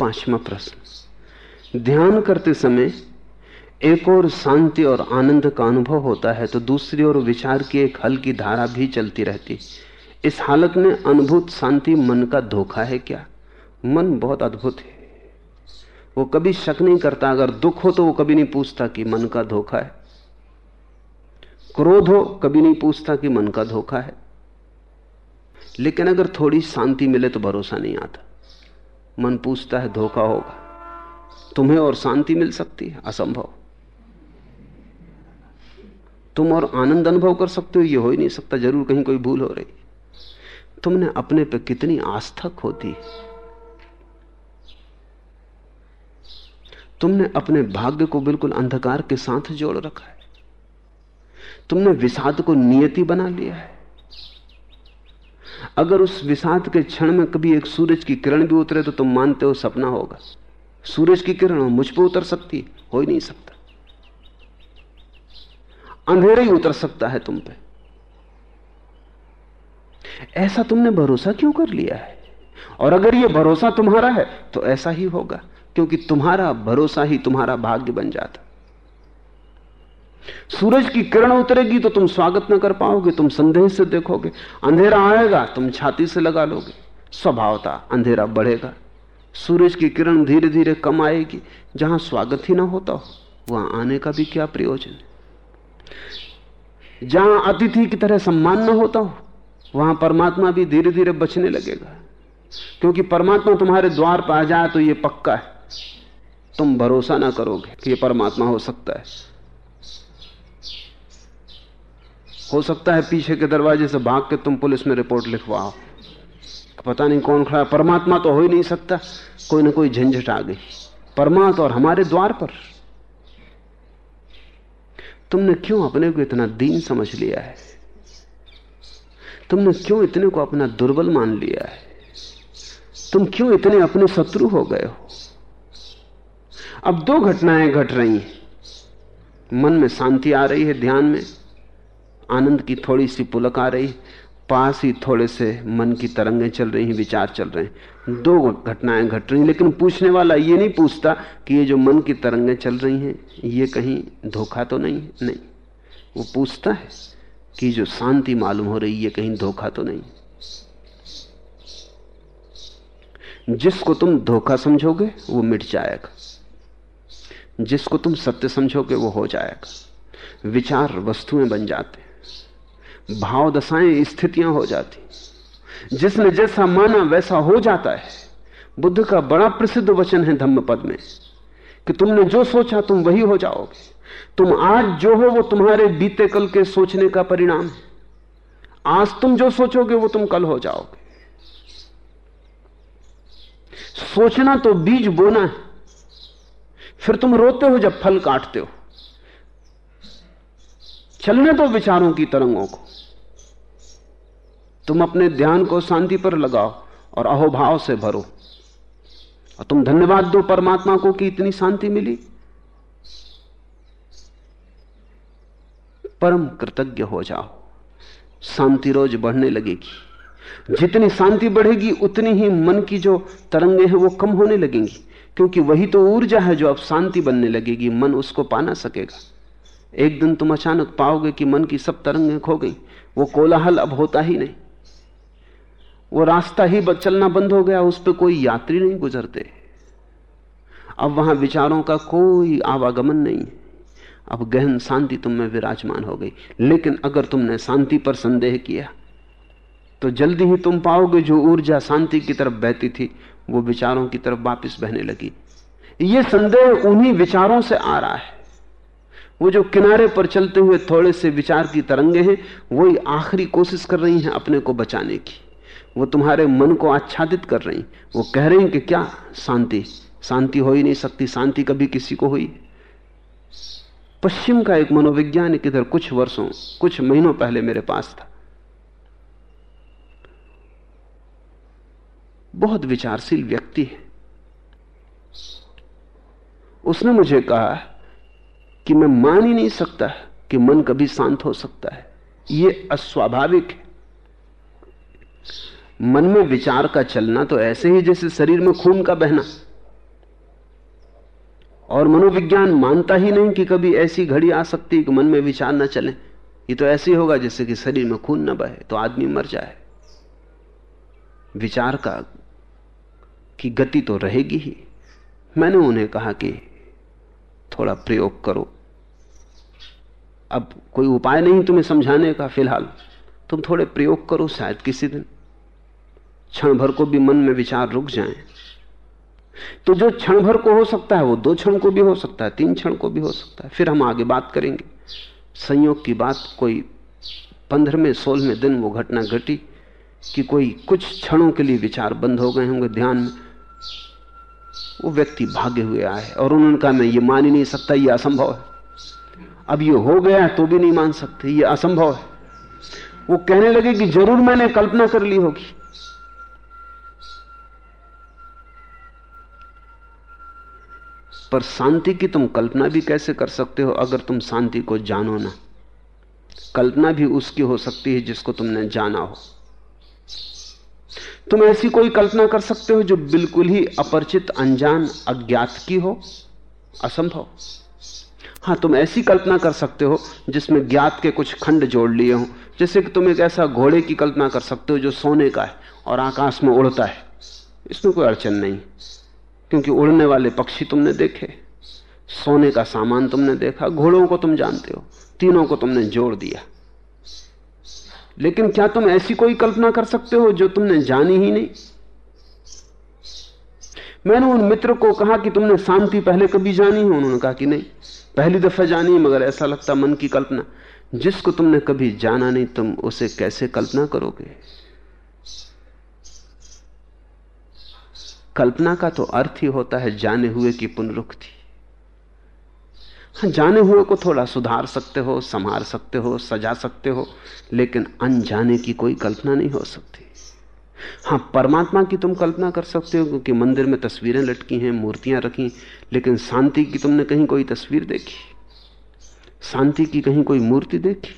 पांचवा प्रश्न। ध्यान करते समय एक और शांति और आनंद का अनुभव होता है तो दूसरी ओर विचार की एक हल्की धारा भी चलती रहती। इस हालत में अनुभूत शांति मन का धोखा है क्या? मन बहुत अद्भुत है। वो कभी शक नहीं करता, अगर दुख हो तो वो कभी नहीं पूछता कि मन का धोखा है। क्रोध हो, कभी नहीं पूछता कि मन का धोखा है। लेकिन अगर थोड़ी शांति मिले तो भरोसा नहीं आता। मन पूछता है, धोखा होगा। तुम्हें और शांति मिल सकती है, असंभव। तुम और आनंद अनुभव कर सकते हो, ये हो ही नहीं सकता, ज़रूर कहीं कोई भूल हो रही। तुमने अपने पे कितनी आस्था खोती तुमने अपने भाग्य को बिल्कुल अंधकार के साथ जोड़ रखा है। तुमने विषाद को नियति बना लिया है। अगर उस विषाद के क्षण में कभी एक सूरज की किरण भी उतरे तो तुम मानते हो सपना होगा। सूरज की किरण मुझ पर उतर सकती हो, ही नहीं सकता। अंधेरा ही उतर सकता है तुम पे। ऐसा तुमने भरोसा क्यों कर लिया है? और अगर यह भरोसा तुम्हारा है तो ऐसा ही होगा, क्योंकि तुम्हारा भरोसा ही तुम्हारा भाग्य बन जाता। सूरज की किरण उतरेगी तो तुम स्वागत न कर पाओगे, तुम संदेह से देखोगे। अंधेरा आएगा, तुम छाती से लगा लोगे। स्वभावता अंधेरा बढ़ेगा। सूरज की किरण धीरे धीरे कम आएगी। जहाँ स्वागत ही ना होता हो, वहाँ आने का भी क्या प्रयोजन? जहाँ अतिथि की तरह सम्मान न होता हो, वहाँ परमात्मा भी धीरे धीरे बचने लगेगा। क्योंकि परमात्मा तुम्हारे द्वार पर आ जाए तो यह पक्का है। तुम भरोसा ना करोगे कि यह परमात्मा हो सकता है। हो सकता है पीछे के दरवाजे से भाग के तुम पुलिस में रिपोर्ट लिखवाओ। पता नहीं कौन खड़ा परमात्मा तो हो ही नहीं सकता। कोई ना कोई झंझट आ गई। परमात्मा और हमारे द्वार पर। तुमने क्यों अपने को इतना दीन समझ लिया है? तुमने क्यों इतने को अपना दुर्बल मान लिया है? तुम क्यों इतने अपने शत्रु हो गए हो? अब दो घटनाएँ घट रही हैं। मन में शांति आ रही है, ध्यान में। आनंद की थोड़ी सी पुलक आ रही, पास ही थोड़े से मन की तरंगें चल रही हैं, विचार चल रहे हैं। दो घटनाएँ घट रही लेकिन पूछने वाला ये नहीं पूछता कि ये जो मन की तरंगें चल रही हैं, ये कहीं धोखा तो नहीं है? नहीं। वो पूछता है कि जो शांति मालूम हो रही, ये कहीं धोखा तो नहीं जिसको तुम धोखा समझोगे, वो मिट जाएगा। जिसको तुम सत्य समझोगे, वो हो जाएगा। विचार वस्तुएँ बन जाते भाव दशाएँ स्थितियाँ हो जाती। जिसने जैसा माना वैसा हो जाता है। बुद्ध का बड़ा प्रसिद्ध वचन है धम्म पद में, कि तुमने जो सोचा तुम वही हो जाओगे। तुम आज जो हो वो तुम्हारे बीते कल के सोचने का परिणाम है। आज तुम जो सोचोगे वो तुम कल हो जाओगे। सोचना तो बीज बोना है। फिर तुम रोते हो जब फल काटते हो। चलने दो विचारों की तरंगों को। तुम अपने ध्यान को शांति पर लगाओ और अहोभाव से भरो। और तुम धन्यवाद दो परमात्मा को कि इतनी शांति मिली। परम कृतज्ञ हो जाओ। शांति रोज बढ़ने लगेगी। जितनी शांति बढ़ेगी, उतनी ही मन की जो तरंगे हैं, वो कम होने लगेंगी। क्योंकि वही तो ऊर्जा है जो अब शांति बनने लगेगी। मन उसको पा ना सकेगा। एक दिन तुम अचानक पाओगे कि मन की सब तरंगें खो गई। वो कोलाहल अब होता ही नहीं। वो रास्ता ही चलना बंद हो गया, उस पर कोई यात्री नहीं गुजरते। अब वहाँ विचारों का कोई आवागमन नहीं अब गहन शांति तुम में विराजमान हो गई। लेकिन अगर तुमने शांति पर संदेह किया तो जल्दी ही तुम पाओगे जो ऊर्जा शांति की तरफ़ बहती थी, वो विचारों की तरफ़ वापस बहने लगी। ये संदेह उन्हीं विचारों से आ रहा है। वो जो किनारे पर चलते हुए थोड़े से विचार की तरंगे हैं, वही आखिरी कोशिश कर रही हैं अपने को बचाने की। वो तुम्हारे मन को आच्छादित कर रही। वो कह रही कि क्या? शांति। शांति हो ही नहीं सकती। शांति कभी किसी को हुई। पश्चिम का एक मनोवैज्ञानिक इधर कुछ वर्षों, कुछ महीनों पहले मेरे पास था। बहुत विचारशील व्यक्ति है। उसने मुझे कहा कि मैं मान ही नहीं सकता कि मन कभी शांत हो सकता है। यह अस्वाभाविक है। मन में विचार का चलना तो ऐसे ही जैसे शरीर में खून का बहना। और मनोविज्ञान मानता ही नहीं कि कभी ऐसी घड़ी आ सकती है कि मन में विचार न चले। ये तो ऐसे ही होगा जैसे कि शरीर में खून न बहे तो आदमी मर जाए। विचार का की गति तो रहेगी ही। मैंने उन्हें कहा कि थोड़ा प्रयोग करो। अब कोई उपाय नहीं तुम्हें समझाने का फ़िलहाल। तुम थोड़े प्रयोग करो शायद किसी दिन। क्षण भर को भी मन में विचार रुक जाएँ। तो जो क्षण भर को हो सकता है, वो दो क्षण को भी हो सकता है, तीन क्षण को भी हो सकता है। फिर हम आगे बात करेंगे। संयोग की बात कोई पंद्रहवें, सोलहवें दिन वो घटना घटी कि कोई कुछ क्षणों के लिए विचार बंद हो गए होंगे ध्यान में। वो व्यक्ति भागे हुए आए और उन्होंने कहा, मैं ये मान ही नहीं सकता, ये असंभव है। अब ये हो गया तो भी नहीं मान सकते, ये असंभव है। वो कहने लगे कि ज़रूर मैंने कल्पना कर ली होगी। पर शांति की तुम कल्पना भी कैसे कर सकते हो अगर तुम शांति को जानो ना? कल्पना भी उसकी हो सकती है जिसको तुमने जाना हो। तुम ऐसी कोई कल्पना कर सकते हो जो बिल्कुल ही अपरिचित, अनजान, अज्ञात की हो? असंभव। हाँ, तुम ऐसी कल्पना कर सकते हो जिसमें ज्ञात के कुछ खंड जोड़ लिए हो। जैसे कि तुम एक ऐसा घोड़े की कल्पना कर सकते हो जो सोने का है और आकाश में उड़ता है। इसमें कोई अड़चन नहीं। क्योंकि उड़ने वाले पक्षी तुमने देखे, सोने का सामान तुमने देखा, घोड़ों को तुम जानते हो, तीनों को तुमने जोड़ दिया। लेकिन क्या तुम ऐसी कोई कल्पना कर सकते हो जो तुमने जानी ही नहीं? मैंने उन मित्र को कहा कि तुमने शांति पहले कभी जानी है? उन्होंने कहा कि नहीं। पहली दफ़ा जानी है, मगर ऐसा लगता मन की कल्पना, जिसको तुमने कभी जाना नहीं, तुम उसे कैसे कल्पना करोगे? कल्पना का तो अर्थ ही होता है जाने हुए की पुनरुक्ति। हाँ जाने हुए को थोड़ा सुधार सकते हो संभार सकते हो, सजा सकते हो, लेकिन अनजाने की कोई कल्पना नहीं हो सकती। हाँ परमात्मा की तुम कल्पना कर सकते हो, क्योंकि मंदिर में तस्वीरें लटकी हैं, मूर्तियाँ रखी लेकिन शांति की तुमने कहीं कोई तस्वीर देखी? शांति की कहीं कोई मूर्ति देखी?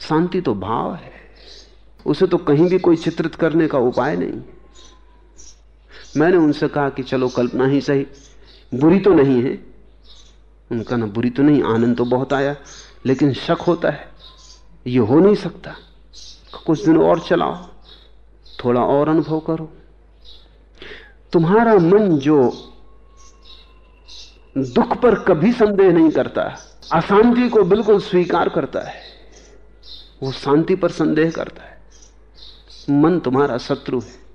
शांति तो भाव है। उसे तो कहीं भी कोई चित्रित करने का उपाय नहीं। मैंने उनसे कहा कि चलो कल्पना ही सही। बुरी तो नहीं है। उनका ना बुरी तो नहीं, आनंद तो बहुत आया, लेकिन शक होता है। ये हो नहीं सकता। कुछ दिन और चलाओ, थोड़ा और अनुभव करो। तुम्हारा मन जो दुख पर कभी संदेह नहीं करता, अशांति को बिल्कुल स्वीकार करता है, वो शांति पर संदेह करता है। मन तुम्हारा शत्रु है।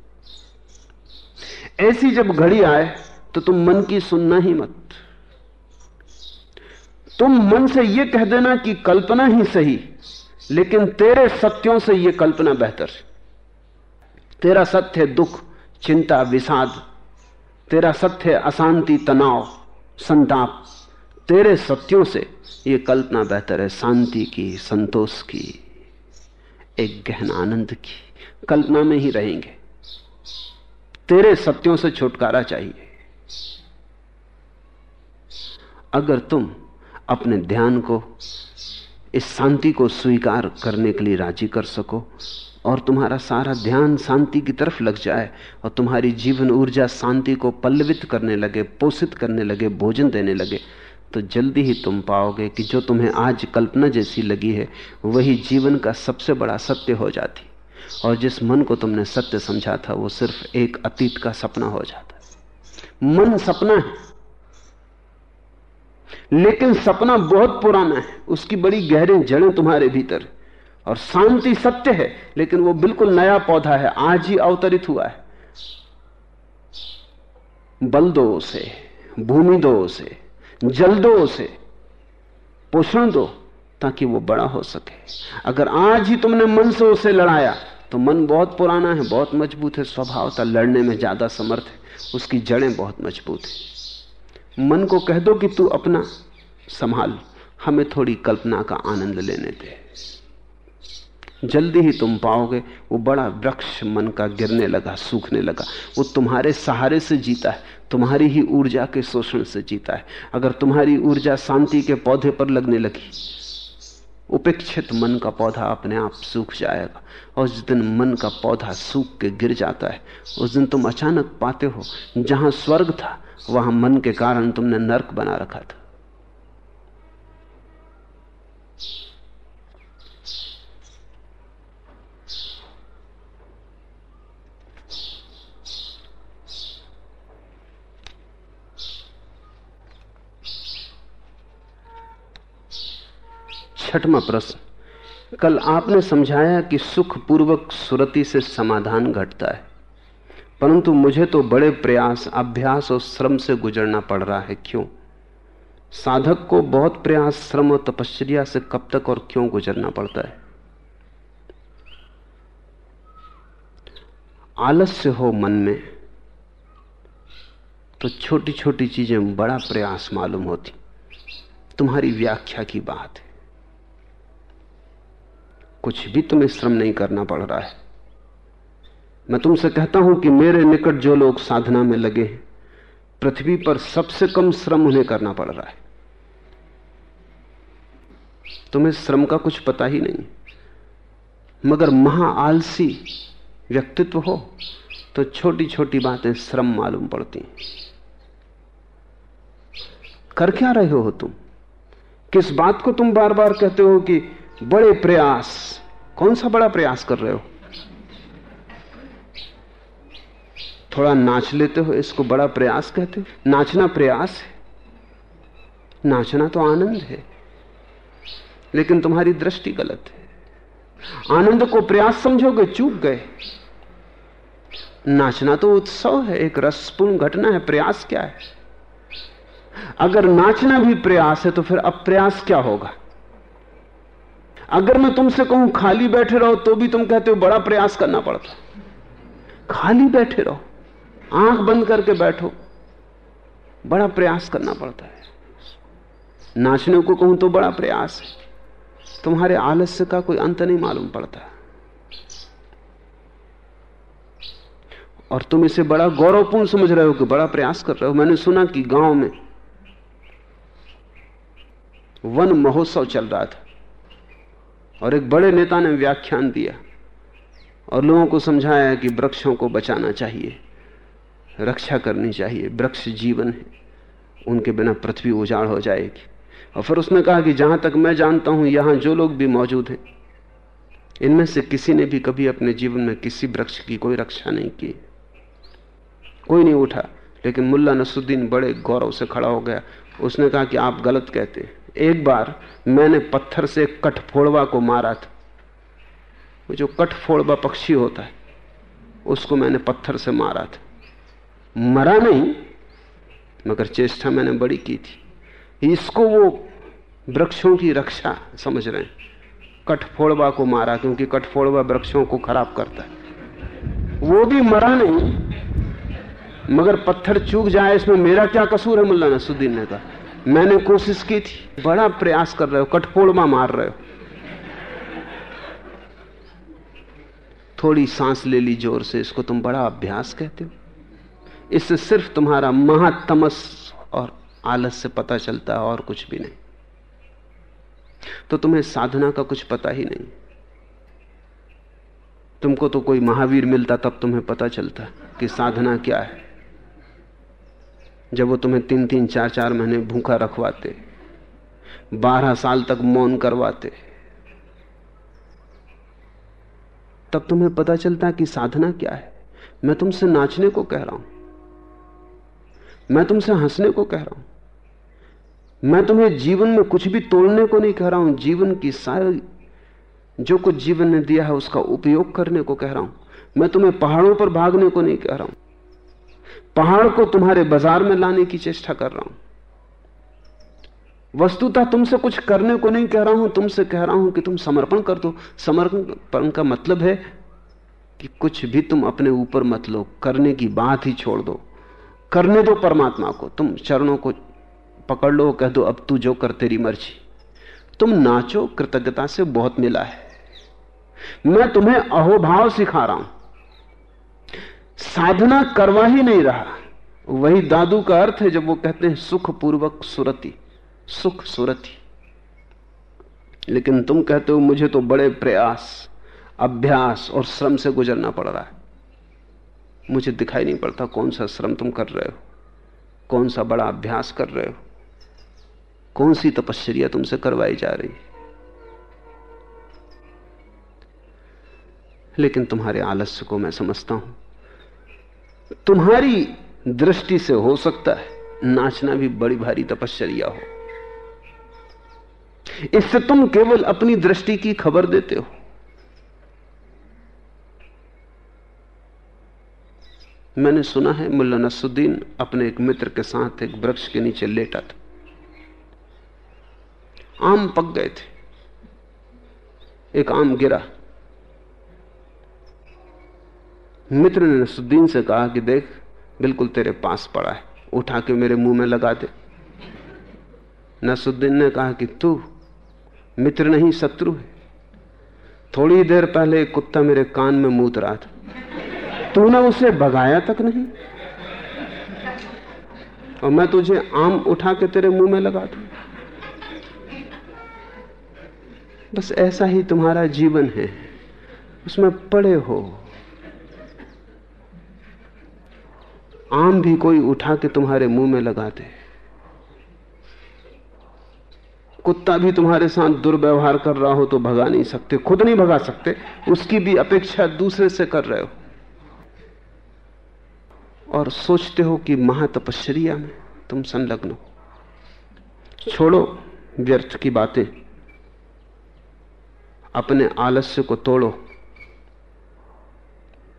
ऐसी जब घड़ी आए तो तुम मन की सुनना ही मत। तुम मन से यह कह देना कि कल्पना ही सही, लेकिन तेरे सत्यों से यह कल्पना बेहतर। तेरा सत्य है दुख, चिंता, विषाद, तेरा सत्य है अशांति, तनाव, संताप, तेरे सत्यों से यह कल्पना बेहतर है, शांति की, संतोष की, एक गहन आनंद की, कल्पना में ही रहेंगे। तेरे सत्यों से छुटकारा चाहिए। अगर तुम अपने ध्यान को, इस शांति को स्वीकार करने के लिए राज़ी कर सको, और तुम्हारा सारा ध्यान शांति की तरफ़ लग जाए, और तुम्हारी जीवन ऊर्जा शांति को पल्लवित करने लगे, पोषित करने लगे, भोजन देने लगे तो जल्दी ही तुम पाओगे कि जो तुम्हें आज कल्पना जैसी लगी है, वही जीवन का सबसे बड़ा सत्य हो जाती। और जिस मन को तुमने सत्य समझा था, वो सिर्फ़ एक अतीत का सपना हो जाता है। मन सपना है, लेकिन सपना बहुत पुराना है। उसकी बड़ी गहरी जड़ें तुम्हारे भीतर और शांति सत्य है, लेकिन वो बिल्कुल नया पौधा है, आज ही अवतरित हुआ है। बल दो उसे भूमि दो उसे जल दो उसे पोषण दो, ताकि वो बड़ा हो सके। अगर आज ही तुमने मन से उसे लड़ाया तो मन बहुत पुराना है, बहुत मज़बूत है स्वभावता लड़ने में ज़्यादा समर्थ है, उसकी जड़ें बहुत मज़बूत है। मन को कह दो कि तू अपना संभाल, हमें थोड़ी कल्पना का आनंद लेने दे। जल्दी ही तुम पाओगे, वो बड़ा वृक्ष मन का गिरने लगा, सूखने लगा। वो तुम्हारे सहारे से जीता है, तुम्हारी ही ऊर्जा के शोषण से जीता है। अगर तुम्हारी ऊर्जा शांति के पौधे पर लगने लगी उपेक्षित मन का पौधा अपने आप सूख जाएगा। और जिस दिन मन का पौधा सूख के गिर जाता है, उस दिन तुम अचानक पाते हो, जहाँ स्वर्ग था, वहाँ मन के कारण तुमने नर्क बना रखा था। छठवा प्रश्न। कल आपने समझाया कि सुख पूर्वक सुरति से समाधान घटता है। परंतु मुझे तो बड़े प्रयास, अभ्यास और श्रम से गुजरना पड़ रहा है। क्यों? साधक को बहुत प्रयास, श्रम और तपश्चर्या से कब तक और क्यों गुजरना पड़ता है? आलस्य हो मन में तो छोटी छोटी चीज़ें बड़ा प्रयास मालूम होती। तुम्हारी व्याख्या की बात है। कुछ भी तुम्हें श्रम नहीं करना पड़ रहा है। मैं तुमसे कहता हूँ कि मेरे निकट जो लोग साधना में लगे हैं, पृथ्वी पर सबसे कम श्रम उन्हें करना पड़ रहा है। तुम्हें श्रम का कुछ पता ही नहीं, मगर महाआलसी व्यक्तित्व हो तो छोटी छोटी बातें श्रम मालूम पड़ती कर क्या रहे हो तुम? किस बात को तुम बार बार कहते हो कि बड़े प्रयास। कौन सा बड़ा प्रयास कर रहे हो? थोड़ा नाच लेते हो, इसको बड़ा प्रयास कहते हो? नाचना प्रयास है। नाचना तो आनंद है, लेकिन तुम्हारी दृष्टि गलत है। आनंद को प्रयास समझोगे, चूक गए। नाचना तो उत्सव है, एक रसपूर्ण घटना है, प्रयास क्या है? अगर नाचना भी प्रयास है तो फिर अप्रयास क्या होगा? अगर मैं तुमसे कहूँ खाली बैठे रहो तो भी तुम कहते हो बड़ा प्रयास करना पड़ता। खाली बैठे रहो, आँख बंद करके बैठो, बड़ा प्रयास करना पड़ता है। नाचने को कहूँ तो बड़ा प्रयास है। तुम्हारे आलस्य का कोई अंत नहीं मालूम पड़ता। और तुम इसे बड़ा गौरवपूर्ण समझ रहे हो कि बड़ा प्रयास कर रहे हो। मैंने सुना कि गाँव में वन महोत्सव चल रहा था। और एक बड़े नेता ने व्याख्यान दिया और लोगों को समझाया कि वृक्षों को बचाना चाहिए, रक्षा करनी चाहिए, वृक्ष जीवन है, उनके बिना पृथ्वी उजाड़ हो जाएगी। और फिर उसने कहा कि जहाँ तक मैं जानता हूँ, यहाँ जो लोग भी मौजूद हैं, इनमें से किसी ने भी कभी अपने जीवन में किसी वृक्ष की कोई रक्षा नहीं की। कोई नहीं उठा, लेकिन मुल्ला नसुद्दीन बड़े गौरव से खड़ा हो गया। उसने कहा कि आप गलत कहते हैं। एक बार मैंने पत्थर से कठफोड़वा को मारा था। वो जो कठफोड़वा पक्षी होता है, उसको मैंने पत्थर से मारा था। मरा नहीं, मगर चेष्टा मैंने बड़ी की थी। इसको वो वृक्षों की रक्षा समझ रहे हैं। कठफोड़वा को मारा, क्योंकि कठफोड़वा वृक्षों को खराब करता है। वो भी मरा नहीं, मगर पत्थर चूक जाए, इसमें मेरा क्या कसूर है, मुल्ला नसुद्दीन ने कहा। मैंने कोशिश की थी। बड़ा प्रयास कर रहे हो कठफोड़मा मार रहे हो। थोड़ी सांस ले ली ज़ोर से, इसको तुम बड़ा अभ्यास कहते हो। इससे सिर्फ़ तुम्हारा महातमस और आलस से पता चलता है, और कुछ भी नहीं। तो तुम्हें साधना का कुछ पता ही नहीं। तुमको तो कोई महावीर मिलता, तब तुम्हें पता चलता कि साधना क्या है। जब वो तुम्हें तीन तीन चार चार महीने भूखा रखवाते, बारह साल तक मौन करवाते, तब तुम्हें पता चलता कि साधना क्या है। मैं तुमसे नाचने को कह रहा हूँ। मैं तुमसे हंसने को कह रहा हूँ। मैं तुम्हें जीवन में कुछ भी तोड़ने को नहीं कह रहा हूँ। जीवन की सारी, जो कुछ जीवन ने दिया है उसका उपयोग करने को कह रहा हूँ। मैं तुम्हें पहाड़ों पर भागने को नहीं कह रहा हूँ। पहाड़ को तुम्हारे बाज़ार में लाने की चेष्टा कर रहा हूँ। वस्तुतः तुमसे कुछ करने को नहीं कह रहा हूँ, तुमसे कह रहा हूँ कि तुम समर्पण कर दो। समर्पण का मतलब है कि कुछ भी तुम अपने ऊपर मत लो, करने की बात ही छोड़ दो। करने दो परमात्मा को, तुम चरणों को पकड़ लो, कह दो, अब तू जो कर तेरी मर्ज़ी। तुम नाचो, कृतज्ञता से बहुत मिला है। मैं तुम्हें अहोभाव सिखा रहा हूँ। साधना करवा ही नहीं रहा। वही दादू का अर्थ है जब वो कहते हैं सुख पूर्वक सुरति, सुख सुरति। लेकिन तुम कहते हो, मुझे तो बड़े प्रयास, अभ्यास और श्रम से गुजरना पड़ रहा है। मुझे दिखाई नहीं पड़ता कौन सा श्रम तुम कर रहे हो, कौन सा बड़ा अभ्यास कर रहे हो, कौन सी तपश्चर्या तुमसे करवाई जा रही लेकिन तुम्हारे आलस्य को मैं समझता हूँ। तुम्हारी दृष्टि से हो सकता है नाचना भी बड़ी भारी तपश्चर्या हो। इससे तुम केवल अपनी दृष्टि की खबर देते हो। मैंने सुना है मुल्ला नसुद्दीन अपने एक मित्र के साथ एक वृक्ष के नीचे लेटा था। आम पक गए थे। एक आम गिरा। मित्र ने नसुद्दीन से कहा कि देख, बिल्कुल तेरे पास पड़ा है, उठा के मेरे मुँह में लगा दे। नसुद्दीन ने कहा कि तू मित्र नहीं, शत्रु है। थोड़ी देर पहले एक कुत्ता मेरे कान में मूत रहा था। तूने उसे भगाया तक नहीं? और मैं तुझे आम उठा के तेरे मुँह में लगा दू। बस ऐसा ही तुम्हारा जीवन है। उसमें पड़े हो। आम भी कोई उठा के तुम्हारे मुँह में लगा दे। कुत्ता भी तुम्हारे साथ दुर्व्यवहार कर रहा हो तो भगा नहीं सकते, खुद नहीं भगा सकते, उसकी भी अपेक्षा दूसरे से कर रहे हो। और सोचते हो कि महातपश्चर्या में तुम संलग्न हो। छोड़ो व्यर्थ की बातें। अपने आलस्य को तोड़ो।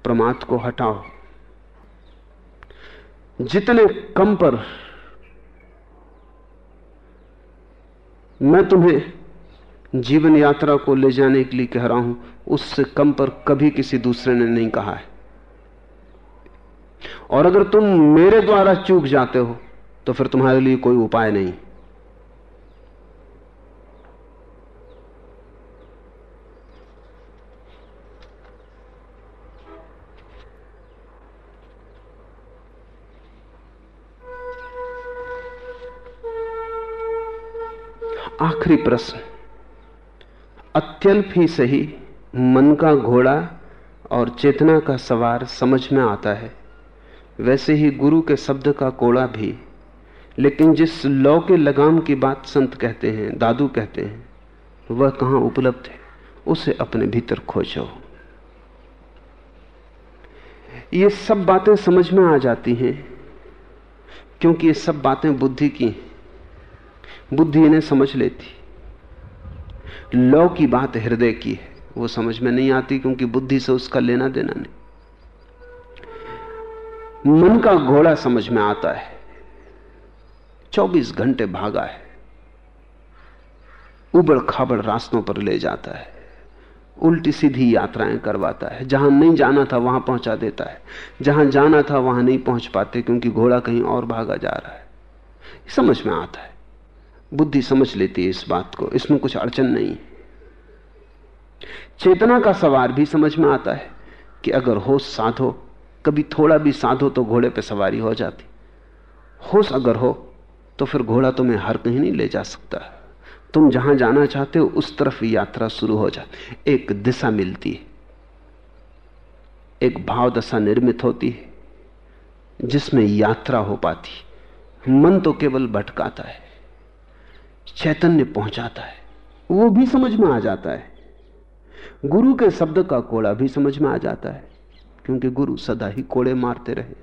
प्रमाद को हटाओ। जितने कम पर मैं तुम्हें जीवन यात्रा को ले जाने के लिए कह रहा हूँ, उससे कम पर कभी किसी दूसरे ने नहीं कहा है। और अगर तुम मेरे द्वारा चूक जाते हो तो फिर तुम्हारे लिए कोई उपाय नहीं। आखिरी प्रश्न। अत्यल्प ही सही, मन का घोड़ा और चेतना का सवार समझ में आता है। वैसे ही गुरु के शब्द का कोड़ा भी। लेकिन जिस लौ के लगाम की बात संत कहते हैं, दादू कहते हैं, वह कहाँ उपलब्ध है, उसे अपने भीतर खोजो। ये सब बातें समझ में आ जाती हैं, क्योंकि ये सब बातें बुद्धि की हैं। बुद्धि इन्हें समझ लेती। लौ की बात हृदय की है। वो समझ में नहीं आती क्योंकि बुद्धि से उसका लेना देना नहीं। मन का घोड़ा समझ में आता है। 24 घंटे भागा है। उबड़ खाबड़ रास्तों पर ले जाता है। उल्टी सीधी यात्राएँ करवाता है। जहाँ नहीं जाना था वहाँ पहुँचा देता है। जहाँ जाना था वहाँ नहीं पहुँच पाते क्योंकि घोड़ा कहीं और भागा जा रहा है। समझ में आता है। बुद्धि समझ लेती है इस बात को। इसमें कुछ अड़चन नहीं। चेतना का सवार भी समझ में आता है कि अगर होश साधो कभी थोड़ा भी साधो तो घोड़े पे सवारी हो जाती। होश अगर हो तो फिर घोड़ा तुम्हें हर कहीं नहीं ले जा सकता। तुम जहाँ जाना चाहते हो, उस तरफ़ यात्रा शुरू हो जाती। एक दिशा मिलती है। एक भाव दशा निर्मित होती है, जिसमें यात्रा हो पाती। मन तो केवल भटकाता है। चैतन्य पहुंचाता है। वो भी समझ में आ जाता है। गुरु के शब्द का कोड़ा भी समझ में आ जाता है, क्योंकि गुरु सदा ही कोड़े मारते रहे।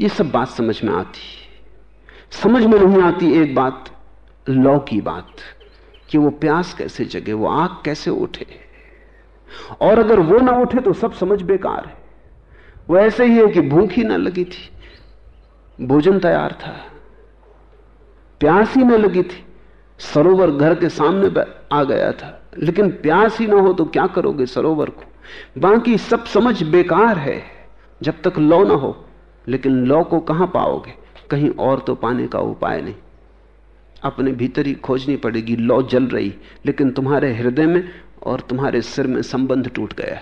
ये सब बात समझ में आती समझ में नहीं आती एक बात लौ की बात, कि वो प्यास कैसे जगे, वो आग कैसे उठे। और अगर वो ना उठे तो सब समझ बेकार है। वो ऐसे ही है कि भूख ही ना लगी थी। भोजन तैयार था। प्यास ही न लगी थी। सरोवर घर के सामने आ गया था। लेकिन प्यास ही ना हो तो क्या करोगे सरोवर को? बाकी सब समझ बेकार है। जब तक लौ ना हो, लेकिन लौ को कहाँ पाओगे? कहीं और तो पाने का उपाय नहीं। अपने भीतर ही खोजनी पड़ेगी, लौ जल रही, लेकिन तुम्हारे हृदय में और तुम्हारे सिर में संबंध टूट गया।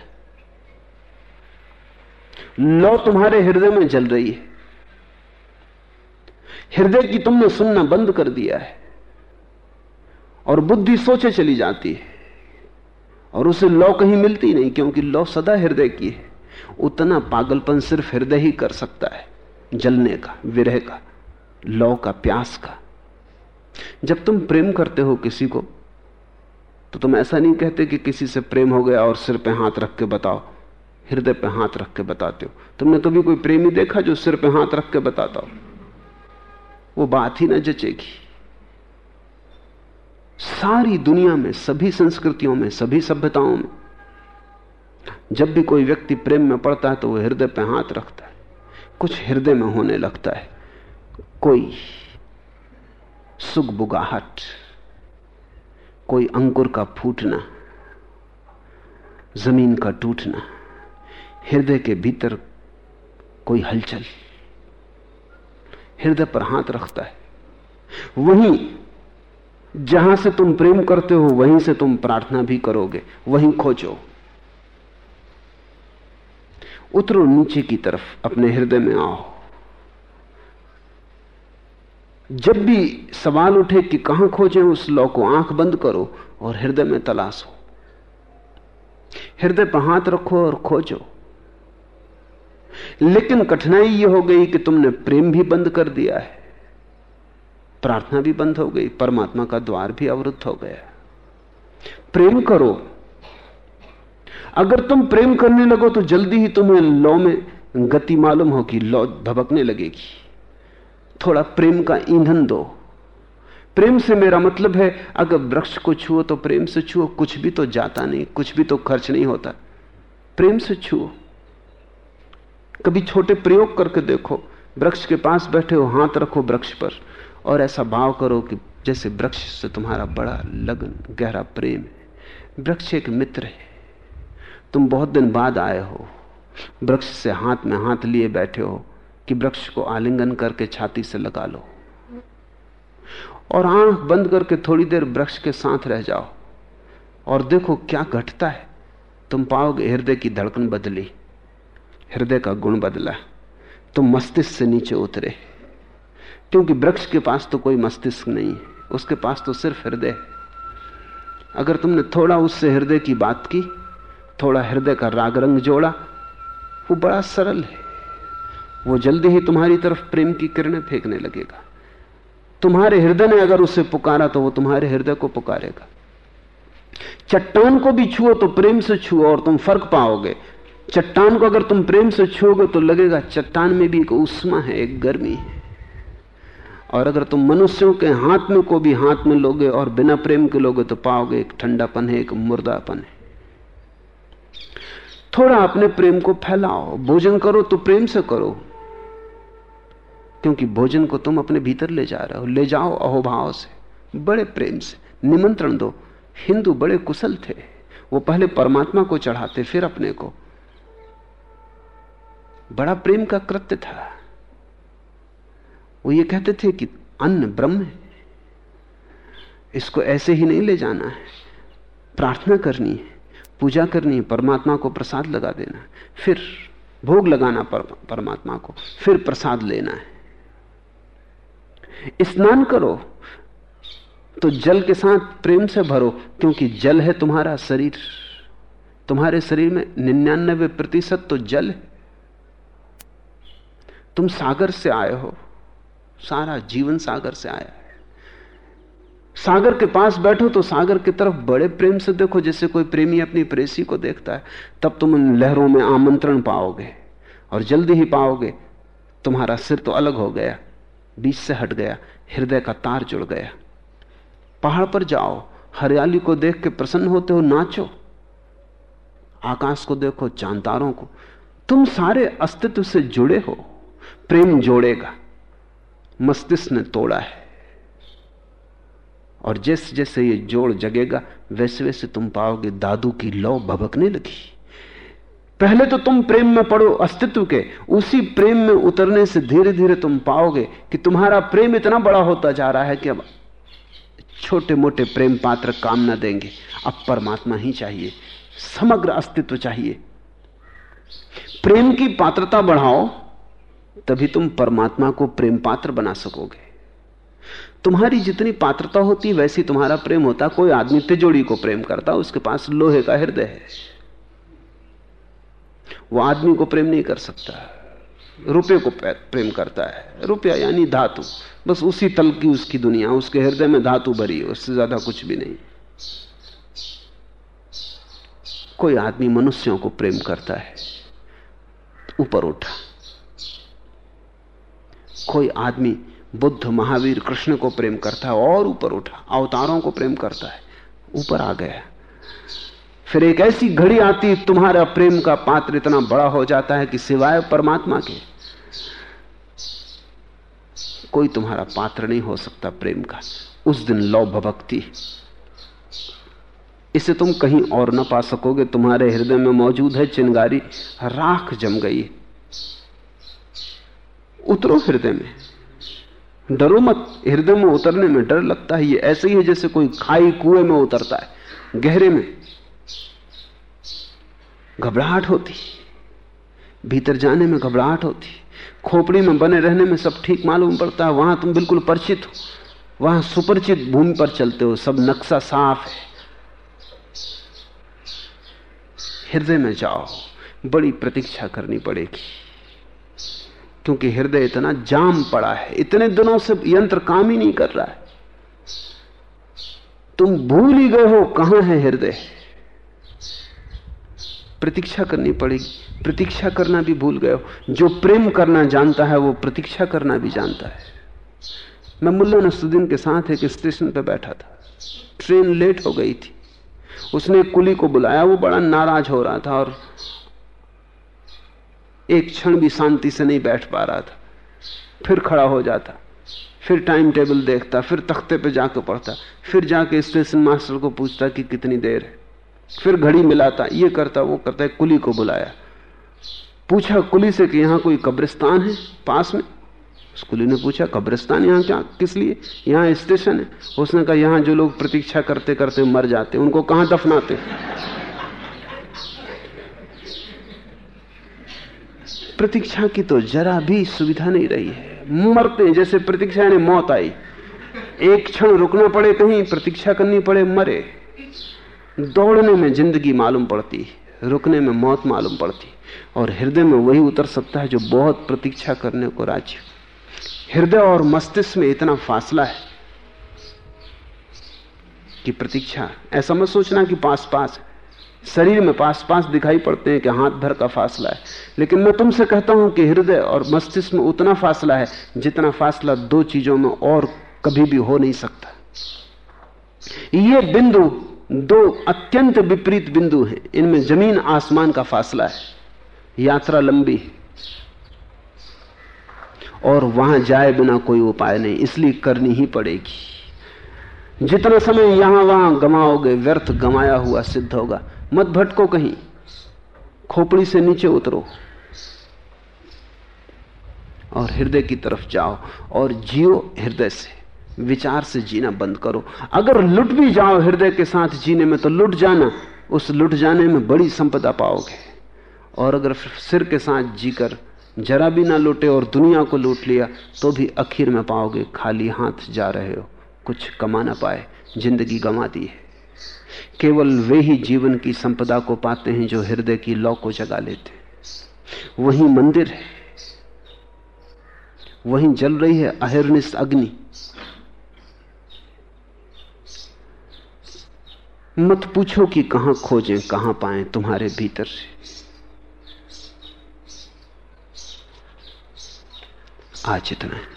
लौ तुम्हारे हृदय में जल रही है। हृदय की तुमने सुनना बंद कर दिया है और बुद्धि सोचे चली जाती है और उसे लौ कहीं मिलती नहीं, क्योंकि लौ सदा हृदय की है। उतना पागलपन सिर्फ़ हृदय ही कर सकता है, जलने का, विरह का, लौ का, प्यास का। जब तुम प्रेम करते हो किसी को तो तुम ऐसा नहीं कहते कि किसी से प्रेम हो गया और सिर पे हाथ रख के बताओ, हृदय पे हाथ रख के बताते हो। तुमने तो भी कोई प्रेमी देखा जो सिर पे हाथ रख के बताता हो? वो बात ही ना जचेगी। सारी दुनिया में, सभी संस्कृतियों में, सभी सभ्यताओं में, जब भी कोई व्यक्ति प्रेम में पड़ता है तो वह हृदय पे हाथ रखता है। कुछ हृदय में होने लगता है। कोई सुख बुगाहट, कोई अंकुर का फूटना, ज़मीन का टूटना, हृदय के भीतर कोई हलचल। हृदय पर हाथ रखता है। वहीं जहाँ से तुम प्रेम करते हो, वहीं से तुम प्रार्थना भी करोगे, वहीं खोजो। उतरो नीचे की तरफ़, अपने हृदय में आओ। जब भी सवाल उठे कि कहाँ खोजें उस लौ को, आँख बंद करो और हृदय में तलाशो। हृदय पर हाथ रखो और खोजो। लेकिन कठिनाई यह हो गई कि तुमने प्रेम भी बंद कर दिया है, प्रार्थना भी बंद हो गई, परमात्मा का द्वार भी अवरुद्ध हो गया। प्रेम करो। अगर तुम प्रेम करने लगो तो जल्दी ही तुम्हें लौ में गति मालूम होगी, लौ भबकने लगेगी। थोड़ा प्रेम का ईंधन दो। प्रेम से मेरा मतलब है, अगर वृक्ष को छुओ तो प्रेम से छुओ, कुछ भी तो जाता नहीं, कुछ भी तो खर्च नहीं होता। प्रेम से छुओ। कभी छोटे प्रयोग करके देखो, वृक्ष के पास बैठे हो, हाथ रखो वृक्ष पर, और ऐसा भाव करो कि जैसे वृक्ष से तुम्हारा बड़ा लगन, गहरा प्रेम है। वृक्ष एक मित्र है। तुम बहुत दिन बाद आए हो। वृक्ष से हाथ में हाथ लिए बैठे हो कि वृक्ष को आलिंगन करके छाती से लगा लो। और आँख बंद करके थोड़ी देर वृक्ष के साथ रह जाओ। और देखो क्या घटता है। तुम पाओगे हृदय की धड़कन बदली। हृदय का गुण बदला तुम मस्तिष्क से नीचे उतरे। क्योंकि वृक्ष के पास तो कोई मस्तिष्क नहीं है उसके पास तो सिर्फ़ हृदय अगर तुमने थोड़ा उससे हृदय की बात की, थोड़ा हृदय का राग रंग जोड़ा, वो बड़ा सरल है। वो जल्दी ही तुम्हारी तरफ़ प्रेम की किरणें फेंकने लगेगा। तुम्हारे हृदय ने अगर उसे पुकारा तो वो तुम्हारे हृदय को पुकारेगा। चट्टान को भी छुओ तो प्रेम से छुओ, और तुम फ़र्क पाओगे। चट्टान को अगर तुम प्रेम से छुओगे तो लगेगा चट्टान में भी एक उष्मा है, एक गर्मी है। और अगर तुम मनुष्यों के हाथ में को भी हाथ में लोगे और बिना प्रेम के लोगे तो पाओगे एक ठंडापन है, एक मुर्दापन है। थोड़ा अपने प्रेम को फैलाओ, भोजन करो तो प्रेम से करो। क्योंकि भोजन को तुम अपने भीतर ले जा रहे हो, ले जाओ अहोभाव से, बड़े प्रेम से। निमंत्रण दो, हिंदू बड़े कुशल थे, वो पहले परमात्मा को चढ़ाते, फिर अपने को। बड़ा प्रेम का कृत्य था। वो ये कहते थे कि अन्न ब्रह्म है। इसको ऐसे ही नहीं ले जाना है। प्रार्थना करनी है पूजा करनी है परमात्मा को प्रसाद लगा देना फिर भोग लगाना पर, परमात्मा को फिर प्रसाद लेना है। स्नान करो तो जल के साथ प्रेम से भरो क्योंकि जल है तुम्हारा शरीर। तुम्हारे शरीर में निन्यानबे प्रतिशत तो जल है। तुम सागर से आए हो। सारा जीवन सागर से आया है। सागर के पास बैठो तो सागर की तरफ़ बड़े प्रेम से देखो, जैसे कोई प्रेमी अपनी प्रेसी को देखता है। तब तुम उन लहरों में आमंत्रण पाओगे और जल्दी ही पाओगे। तुम्हारा सिर तो अलग हो गया, बीच से हट गया, हृदय का तार जुड़ गया। पहाड़ पर जाओ, हरियाली को देख के प्रसन्न होते हो, नाचो। आकाश को देखो, चांतारों को। तुम सारे अस्तित्व से जुड़े हो। प्रेम जोड़ेगा मस्तिष्क ने तोड़ा है। और जैसे जैसे ये जोड़ जगेगा, वैसे वैसे तुम पाओगे दादू की लौ भबकने लगी। पहले तो तुम प्रेम में पड़ो अस्तित्व के, उसी प्रेम में उतरने से धीरे धीरे तुम पाओगे कि तुम्हारा प्रेम इतना बड़ा होता जा रहा है कि अब छोटे मोटे प्रेम पात्र काम न देंगे। अब परमात्मा ही चाहिए, समग्र अस्तित्व चाहिए। प्रेम की पात्रता बढ़ाओ तभी तुम परमात्मा को प्रेम पात्र बना सकोगे। तुम्हारी जितनी पात्रता होती, वैसी तुम्हारा प्रेम होता। कोई आदमी तिजोड़ी को प्रेम करता, उसके पास लोहे का हृदय है। वो आदमी को प्रेम नहीं कर सकता। रुपये को प्रेम करता है। रुपया यानी धातु। बस उसी तल की उसकी दुनिया, उसके हृदय में धातु भरी है उससे ज़्यादा कुछ भी नहीं। कोई आदमी मनुष्यों को प्रेम करता है ऊपर उठा। कोई आदमी बुद्ध महावीर कृष्ण को प्रेम करता है और ऊपर उठा, अवतारों को प्रेम करता है, ऊपर आ गया। फिर एक ऐसी घड़ी आती, तुम्हारा प्रेम का पात्र इतना बड़ा हो जाता है कि सिवाय परमात्मा के, कोई तुम्हारा पात्र नहीं हो सकता प्रेम का। उस दिन लौ भक्ति इसे तुम कहीं और ना पा सकोगे, तुम्हारे हृदय में मौजूद है चिंगारी, राख जम गई। उतरो हृदय में। डरो मत, हृदय में उतरने में डर लगता है ये ऐसे ही है जैसे कोई खाई कुएँ में उतरता है, गहरे में। घबराहट होती, भीतर जाने में घबराहट होती, खोपड़ी में बने रहने में सब ठीक मालूम पड़ता है। वहाँ तुम बिल्कुल परिचित हो, वहाँ सुपरिचित भूमि पर चलते हो, सब नक्शा साफ़ है। हृदय में जाओ, बड़ी प्रतीक्षा करनी पड़ेगी। क्योंकि हृदय इतना जाम पड़ा है, इतने दिनों से यंत्र काम ही नहीं कर रहा है। तुम भूल ही गए हो कहाँ है हृदय। प्रतीक्षा करनी पड़ेगी, प्रतीक्षा करना भी भूल गए हो। जो प्रेम करना जानता है, वो प्रतीक्षा करना भी जानता है। मैं मुल्ला नसुद्दीन के साथ एक स्टेशन पर बैठा था। ट्रेन लेट हो गई थी। उसने कुली को बुलाया, वो बड़ा नाराज़ हो रहा था और एक क्षण भी शांति से नहीं बैठ पा रहा था। फिर खड़ा हो जाता, फिर टाइम टेबल देखता, फिर तख्ते पे जाकर पढ़ता, फिर जाके स्टेशन मास्टर को पूछता कि कितनी देर है। फिर घड़ी मिलाता, ये करता, वो करता है कुली को बुलाया। पूछा, कुली से कि यहाँ कोई कब्रिस्तान है पास में? उस कुली ने पूछा, कब्रिस्तान यहाँ क्या, किस लिए? यहाँ स्टेशन है। उसने कहा, यहाँ जो लोग प्रतीक्षा करते करते मर जाते उनको कहाँ दफनाते? प्रतीक्षा की तो जरा भी सुविधा नहीं रही है। मरते जैसे प्रतीक्षा ने मौत आई। एक क्षण रुकना पड़े कहीं प्रतीक्षा करनी पड़े, मरे। दौड़ने में ज़िंदगी मालूम पड़ती, रुकने में मौत मालूम पड़ती, और हृदय में वही उतर सकता है जो बहुत प्रतीक्षा करने को राज़ी हृदय और मस्तिष्क में इतना फासला है कि प्रतीक्षा, ऐसा मत सोचना कि पास पास है। शरीर में पास पास दिखाई पड़ते हैं कि हाथ भर का फासला है। लेकिन मैं तुमसे कहता हूँ कि हृदय और मस्तिष्क में उतना फासला है जितना फासला दो चीज़ों में और कभी भी हो नहीं सकता। ये बिंदु दो अत्यंत विपरीत बिंदु हैं। इनमें ज़मीन आसमान का फासला है। यात्रा लंबी है। और वहाँ जाए बिना कोई उपाय नहीं, इसलिए करनी ही पड़ेगी। जितना समय यहाँ वहाँ गमाओगे, व्यर्थ गमाया हुआ सिद्ध होगा। मत भटको कहीं। खोपड़ी से नीचे उतरो। और हृदय की तरफ़ जाओ और जियो हृदय से। विचार से जीना बंद करो। अगर लुट भी जाओ हृदय के साथ जीने में तो लुट जाना। उस लुट जाने में बड़ी संपदा पाओगे। और अगर सिर के साथ जीकर जरा भी ना लुटे और दुनिया को लूट लिया तो भी आखिर में पाओगे, खाली हाथ जा रहे हो। कुछ कमा ना पाए, ज़िंदगी गंवा दी है। केवल वे ही जीवन की संपदा को पाते हैं जो हृदय की लौ को जगा लेते हैं। वही मंदिर है। वहीं जल रही है अहिर्निश अग्नि। मत पूछो कि कहाँ खोजें, कहाँ पाएँ तुम्हारे भीतर से। आज इतना है।